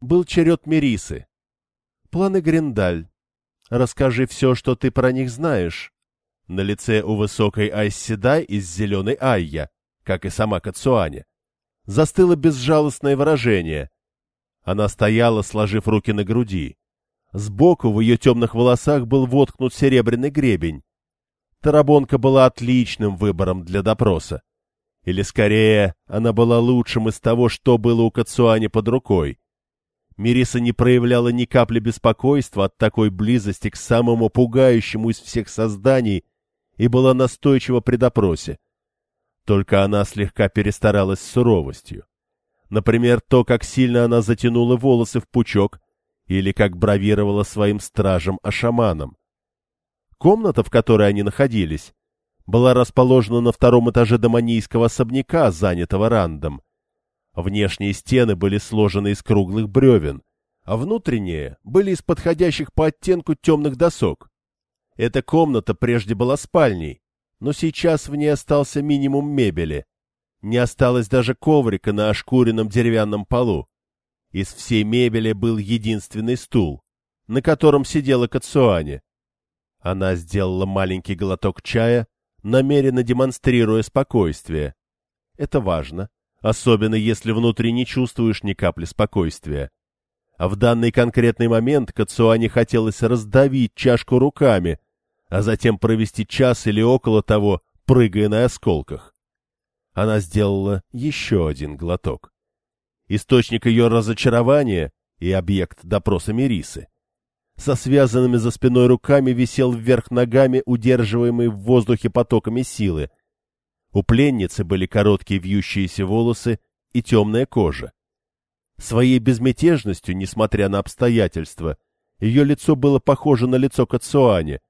был черед Мерисы. Планы Гриндаль. Расскажи все, что ты про них знаешь. На лице у высокой Айсседай из зеленой Айя, как и сама Кацуане, застыло безжалостное выражение. Она стояла, сложив руки на груди. Сбоку в ее темных волосах был воткнут серебряный гребень. Тарабонка была отличным выбором для допроса. Или, скорее, она была лучшим из того, что было у Кацуани под рукой. Мириса не проявляла ни капли беспокойства от такой близости к самому пугающему из всех созданий и была настойчива при допросе. Только она слегка перестаралась с суровостью. Например, то, как сильно она затянула волосы в пучок, или как бравировала своим стражем-ашаманом. Комната, в которой они находились, была расположена на втором этаже домонийского особняка, занятого рандом. Внешние стены были сложены из круглых бревен, а внутренние были из подходящих по оттенку темных досок. Эта комната прежде была спальней, но сейчас в ней остался минимум мебели. Не осталось даже коврика на ошкуренном деревянном полу. Из всей мебели был единственный стул, на котором сидела Кацуане. Она сделала маленький глоток чая, намеренно демонстрируя спокойствие. Это важно, особенно если внутри не чувствуешь ни капли спокойствия. А в данный конкретный момент Кацуане хотелось раздавить чашку руками, а затем провести час или около того, прыгая на осколках. Она сделала еще один глоток. Источник ее разочарования и объект допроса Мерисы. Со связанными за спиной руками висел вверх ногами, удерживаемый в воздухе потоками силы, у пленницы были короткие вьющиеся волосы и темная кожа. Своей безмятежностью, несмотря на обстоятельства, ее лицо было похоже на лицо Кацуани.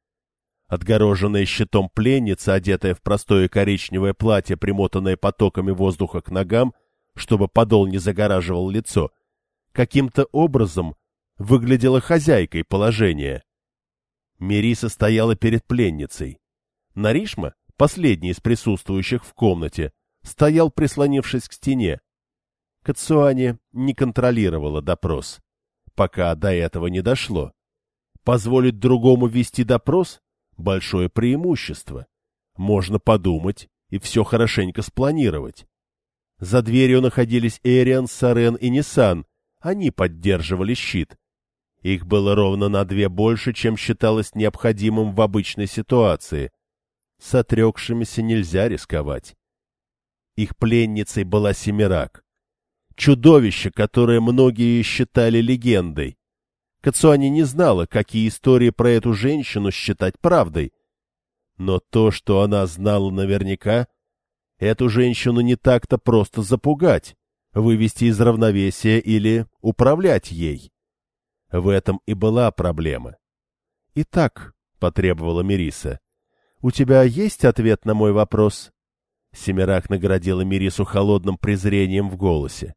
Отгороженная щитом пленница, одетая в простое коричневое платье, примотанное потоками воздуха к ногам, чтобы подол не загораживал лицо, каким-то образом выглядела хозяйкой положения. Мириса стояла перед пленницей. Наришма, последний из присутствующих в комнате, стоял, прислонившись к стене. Кацуани не контролировала допрос, пока до этого не дошло. Позволить другому вести допрос — большое преимущество. Можно подумать и все хорошенько спланировать. За дверью находились Эриан, Сарен и Нисан, они поддерживали щит. Их было ровно на две больше, чем считалось необходимым в обычной ситуации. С отрекшимися нельзя рисковать. Их пленницей была Семирак. Чудовище, которое многие считали легендой. Кацуани не знала, какие истории про эту женщину считать правдой. Но то, что она знала наверняка, эту женщину не так-то просто запугать, вывести из равновесия или управлять ей. В этом и была проблема. «Итак», — потребовала Мириса, у тебя есть ответ на мой вопрос? Семирак наградила Мирису холодным презрением в голосе.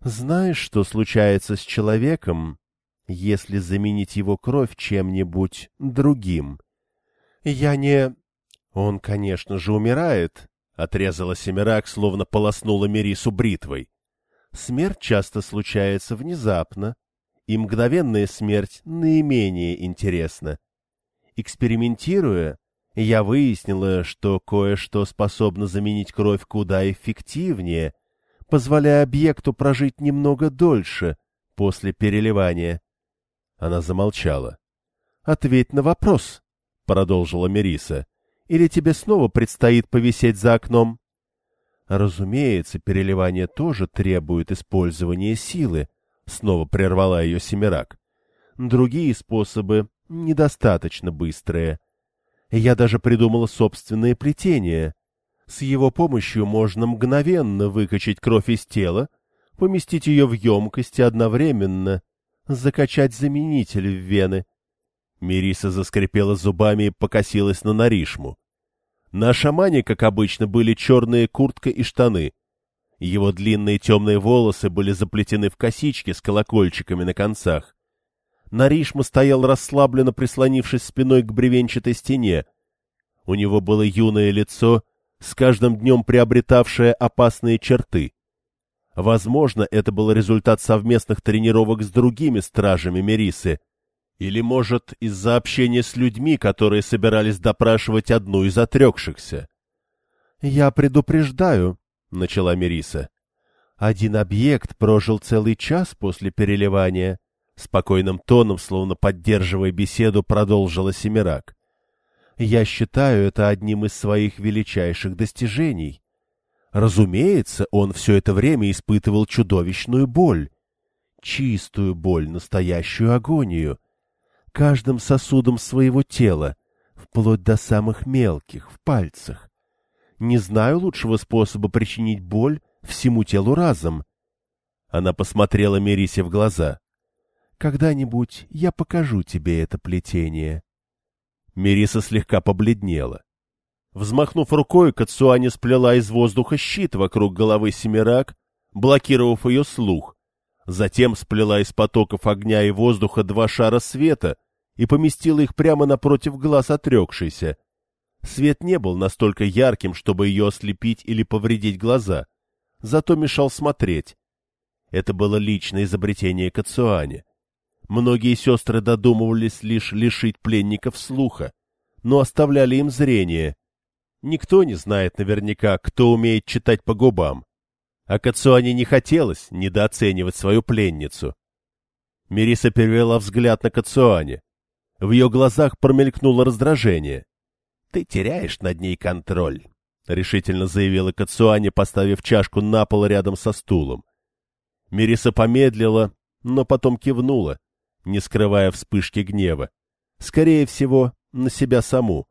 Знаешь, что случается с человеком, если заменить его кровь чем-нибудь другим? Я не... Он, конечно же, умирает, — отрезала Семирак, словно полоснула Мирису бритвой. Смерть часто случается внезапно, и мгновенная смерть наименее интересна. Экспериментируя, я выяснила, что кое-что способно заменить кровь куда эффективнее, позволяя объекту прожить немного дольше после переливания. Она замолчала. — Ответь на вопрос, — продолжила Мериса, — или тебе снова предстоит повисеть за окном? Разумеется, переливание тоже требует использования силы, — снова прервала ее Семирак. Другие способы недостаточно быстрые. Я даже придумала собственное плетение. С его помощью можно мгновенно выкачать кровь из тела, поместить ее в емкость и одновременно закачать заменитель в вены. Мириса заскрипела зубами и покосилась на Наришму. На шамане, как обычно, были черные куртка и штаны. Его длинные темные волосы были заплетены в косички с колокольчиками на концах. Наришма стоял расслабленно прислонившись спиной к бревенчатой стене. У него было юное лицо, с каждым днем приобретавшее опасные черты. Возможно, это был результат совместных тренировок с другими стражами Мерисы. Или, может, из-за общения с людьми, которые собирались допрашивать одну из отрекшихся. — Я предупреждаю, — начала Мериса. — Один объект прожил целый час после переливания. Спокойным тоном, словно поддерживая беседу, продолжила Семирак. — Я считаю это одним из своих величайших достижений. Разумеется, он все это время испытывал чудовищную боль. Чистую боль, настоящую агонию. Каждым сосудом своего тела, вплоть до самых мелких, в пальцах. Не знаю лучшего способа причинить боль всему телу разом. Она посмотрела Мерисе в глаза. «Когда-нибудь я покажу тебе это плетение». Мериса слегка побледнела. Взмахнув рукой, Кацуани сплела из воздуха щит вокруг головы Семирак, блокировав ее слух. Затем сплела из потоков огня и воздуха два шара света и поместила их прямо напротив глаз отрекшейся. Свет не был настолько ярким, чтобы ее ослепить или повредить глаза, зато мешал смотреть. Это было личное изобретение Кацуани. Многие сестры додумывались лишь лишить пленников слуха, но оставляли им зрение — Никто не знает наверняка, кто умеет читать по губам. А Кацуане не хотелось недооценивать свою пленницу. Мириса перевела взгляд на Кацуане. В ее глазах промелькнуло раздражение. — Ты теряешь над ней контроль, — решительно заявила Кацуане, поставив чашку на пол рядом со стулом. Мириса помедлила, но потом кивнула, не скрывая вспышки гнева. Скорее всего, на себя саму.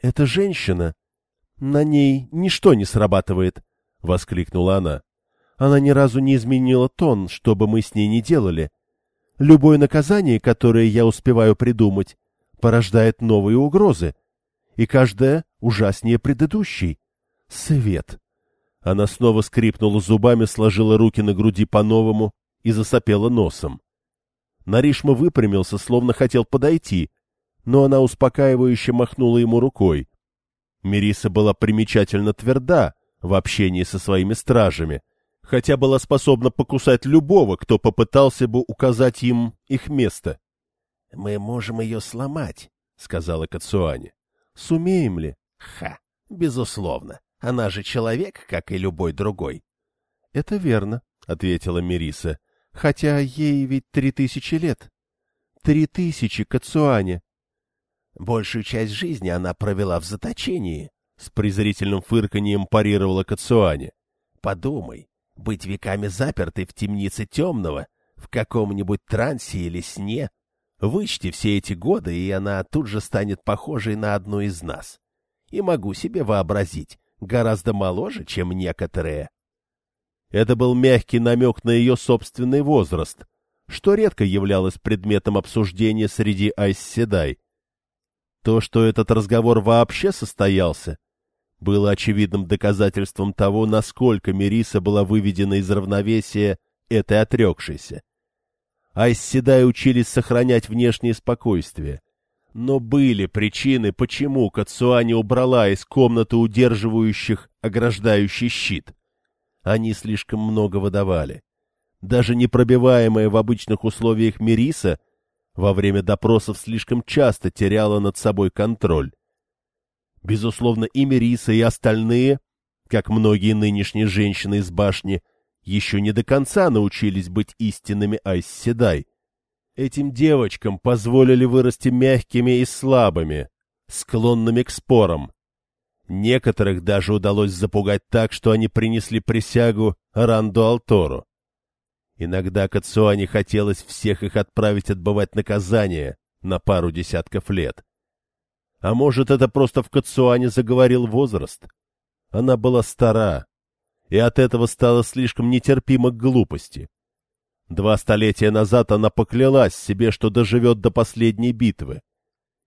Эта женщина «На ней ничто не срабатывает», — воскликнула она. «Она ни разу не изменила тон, что бы мы с ней ни делали. Любое наказание, которое я успеваю придумать, порождает новые угрозы, и каждая ужаснее предыдущей. Свет!» Она снова скрипнула зубами, сложила руки на груди по-новому и засопела носом. Наришма выпрямился, словно хотел подойти, но она успокаивающе махнула ему рукой. Мириса была примечательно тверда в общении со своими стражами, хотя была способна покусать любого, кто попытался бы указать им их место. — Мы можем ее сломать, — сказала Кацуани. — Сумеем ли? — Ха, безусловно. Она же человек, как и любой другой. — Это верно, — ответила Мириса, — хотя ей ведь три тысячи лет. Три тысячи, Кацуани. Большую часть жизни она провела в заточении, — с презрительным фырканьем парировала Кацуане. — Подумай, быть веками запертой в темнице темного, в каком-нибудь трансе или сне, вычти все эти годы, и она тут же станет похожей на одну из нас. И могу себе вообразить, гораздо моложе, чем некоторые. Это был мягкий намек на ее собственный возраст, что редко являлось предметом обсуждения среди Айсседай. То, что этот разговор вообще состоялся, было очевидным доказательством того, насколько Мериса была выведена из равновесия этой отрекшейся. Айсседай учились сохранять внешнее спокойствие. Но были причины, почему Кацуани убрала из комнаты удерживающих ограждающий щит. Они слишком много выдавали. Даже непробиваемая в обычных условиях Мериса во время допросов слишком часто теряла над собой контроль. Безусловно, и Мериса, и остальные, как многие нынешние женщины из башни, еще не до конца научились быть истинными Айсседай. Этим девочкам позволили вырасти мягкими и слабыми, склонными к спорам. Некоторых даже удалось запугать так, что они принесли присягу Ранду Алтору. Иногда Кацуане хотелось всех их отправить отбывать наказание на пару десятков лет. А может, это просто в Кацуане заговорил возраст? Она была стара, и от этого стала слишком нетерпима к глупости. Два столетия назад она поклялась себе, что доживет до последней битвы,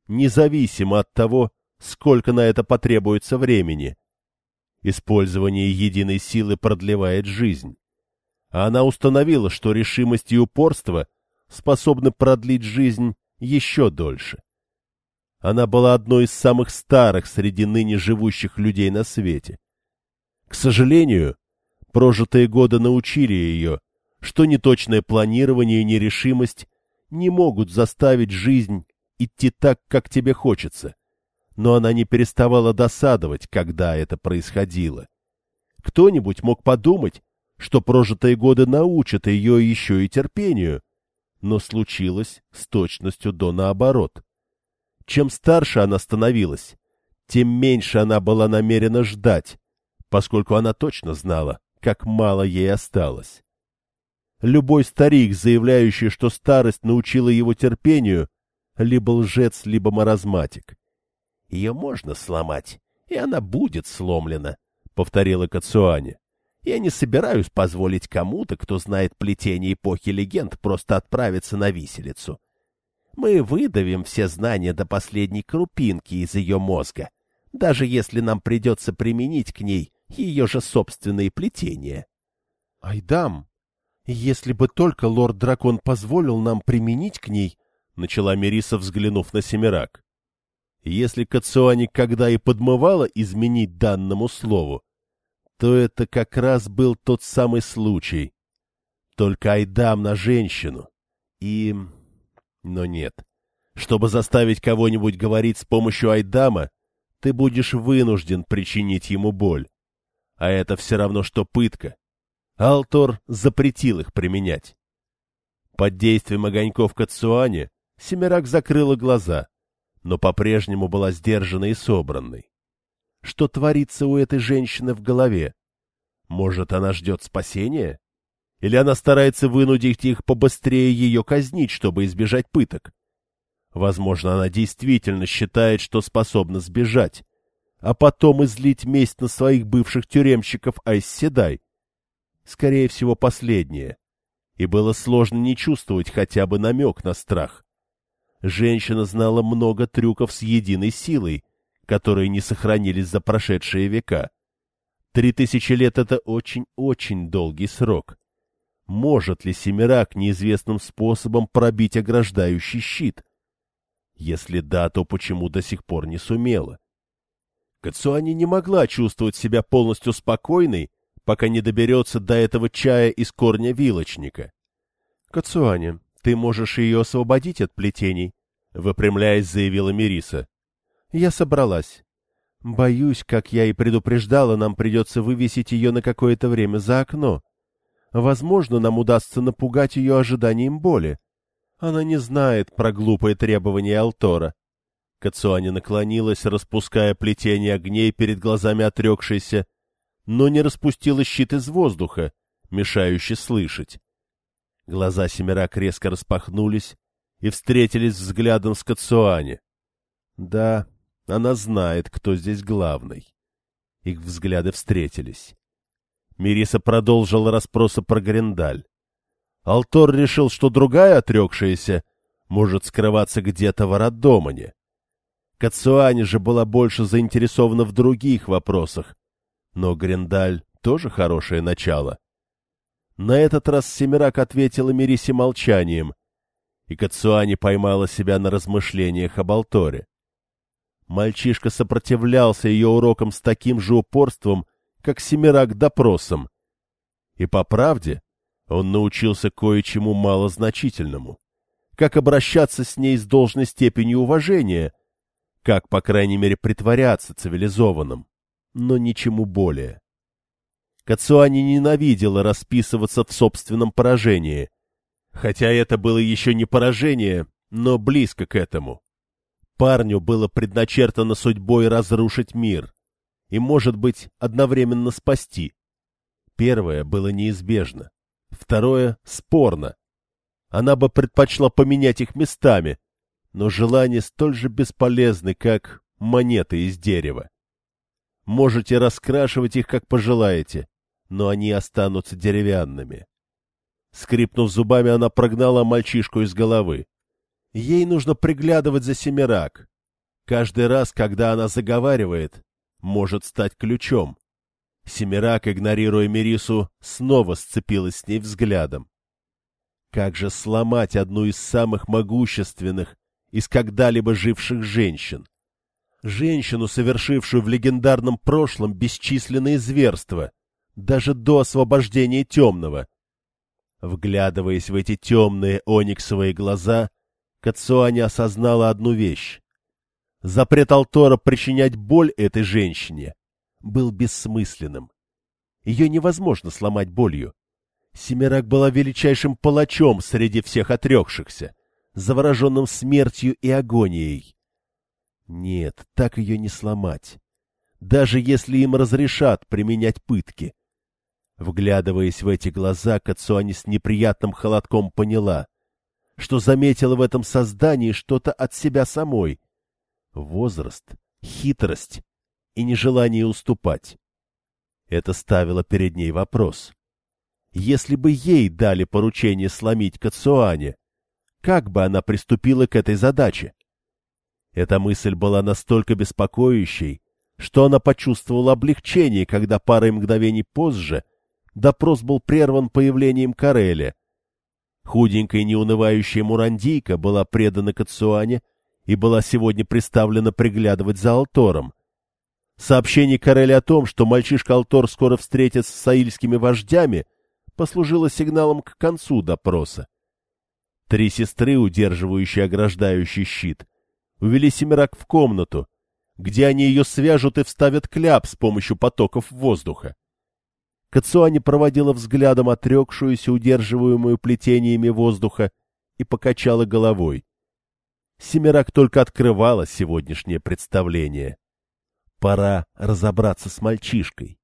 независимо от того, сколько на это потребуется времени. Использование единой силы продлевает жизнь а она установила, что решимость и упорство способны продлить жизнь еще дольше. Она была одной из самых старых среди ныне живущих людей на свете. К сожалению, Прожитые годы научили ее, что неточное планирование и нерешимость не могут заставить жизнь идти так, как тебе хочется. Но она не переставала досадовать, когда это происходило. Кто-нибудь мог подумать, что прожитые годы научат ее еще и терпению, но случилось с точностью до наоборот. Чем старше она становилась, тем меньше она была намерена ждать, поскольку она точно знала, как мало ей осталось. Любой старик, заявляющий, что старость научила его терпению, либо лжец, либо маразматик. — Ее можно сломать, и она будет сломлена, — повторила Кацуане. — Я не собираюсь позволить кому-то, кто знает плетение эпохи легенд, просто отправиться на виселицу. Мы выдавим все знания до последней крупинки из ее мозга, даже если нам придется применить к ней ее же собственные плетения. — Айдам, если бы только лорд-дракон позволил нам применить к ней, — начала Мериса, взглянув на Семирак. Если Кацуани когда и подмывала изменить данному слову, то это как раз был тот самый случай. Только Айдам на женщину. И... Но нет. Чтобы заставить кого-нибудь говорить с помощью Айдама, ты будешь вынужден причинить ему боль. А это все равно, что пытка. Алтор запретил их применять. Под действием огоньков Кацуани Семирак закрыла глаза, но по-прежнему была сдержанной и собранной. Что творится у этой женщины в голове? Может, она ждет спасения? Или она старается вынудить их побыстрее ее казнить, чтобы избежать пыток? Возможно, она действительно считает, что способна сбежать, а потом излить месть на своих бывших тюремщиков Айсседай. Скорее всего, последнее. И было сложно не чувствовать хотя бы намек на страх. Женщина знала много трюков с единой силой, которые не сохранились за прошедшие века. Три тысячи лет — это очень-очень долгий срок. Может ли Семирак неизвестным способом пробить ограждающий щит? Если да, то почему до сих пор не сумела? Кацуани не могла чувствовать себя полностью спокойной, пока не доберется до этого чая из корня вилочника. — Кацуани, ты можешь ее освободить от плетений, — выпрямляясь, заявила Мириса. — Я собралась. Боюсь, как я и предупреждала, нам придется вывесить ее на какое-то время за окно. Возможно, нам удастся напугать ее ожиданием боли. Она не знает про глупые требования Алтора. Кацуани наклонилась, распуская плетение огней перед глазами отрекшейся, но не распустила щит из воздуха, мешающий слышать. Глаза Семирак резко распахнулись и встретились взглядом с Кацуани. Да, она знает, кто здесь главный. Их взгляды встретились. Мириса продолжила расспросы про Гриндаль. Алтор решил, что другая отрекшаяся может скрываться где-то в Арадомане. Кацуани же была больше заинтересована в других вопросах, но Гриндаль тоже хорошее начало. На этот раз Семирак ответила Мирисе молчанием, и Кацуани поймала себя на размышлениях об Алторе. Мальчишка сопротивлялся ее урокам с таким же упорством, как Семирак допросам. И по правде он научился кое-чему малозначительному. Как обращаться с ней с должной степенью уважения, как, по крайней мере, притворяться цивилизованным но ничему более. Кацуани ненавидела расписываться в собственном поражении, хотя это было еще не поражение, но близко к этому. Парню было предначертано судьбой разрушить мир и, может быть, одновременно спасти. Первое было неизбежно, второе — спорно. Она бы предпочла поменять их местами, но желания столь же бесполезны, как монеты из дерева. Можете раскрашивать их, как пожелаете, но они останутся деревянными. Скрипнув зубами, она прогнала мальчишку из головы. Ей нужно приглядывать за семерак. Каждый раз, когда она заговаривает, может стать ключом. Семерак, игнорируя Мерису, снова сцепилась с ней взглядом. Как же сломать одну из самых могущественных из когда-либо живших женщин? женщину, совершившую в легендарном прошлом бесчисленные зверства, даже до освобождения темного. Вглядываясь в эти темные ониксовые глаза, Кацуани осознала одну вещь. Запрет Алтора причинять боль этой женщине был бессмысленным. Ее невозможно сломать болью. Семирак была величайшим палачом среди всех отрекшихся, завороженным смертью и агонией. Нет, так ее не сломать. Даже если им разрешат применять пытки. Вглядываясь в эти глаза, Кацуани с неприятным холодком поняла, что заметила в этом создании что-то от себя самой. Возраст, хитрость и нежелание уступать. Это ставило перед ней вопрос. Если бы ей дали поручение сломить Кацуане, как бы она приступила к этой задаче? Эта мысль была настолько беспокоящей, что она почувствовала облегчение, когда парой мгновений позже допрос был прерван появлением Кареля. Худенькая неунывающая Мурандийка была предана Кацуане и была сегодня приставлена приглядывать за Алтором. Сообщение Кареля о том, что мальчишка Алтор скоро встретится с саильскими вождями, послужило сигналом к концу допроса. Три сестры, удерживающие ограждающий щит, увели Семирак в комнату, где они ее свяжут и вставят кляп с помощью потоков воздуха. Кацуани проводила взглядом отрекшуюся, удерживаемую плетениями воздуха, и покачала головой. Семирак только открывала сегодняшнее представление. Пора разобраться с мальчишкой.